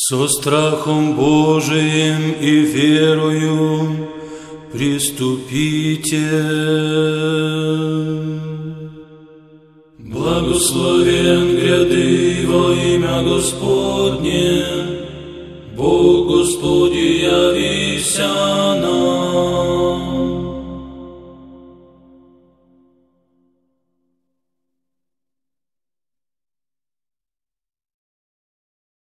Со страхом Божиим и верою приступите. Благословен гряды во имя Господне, Бог Господи яви.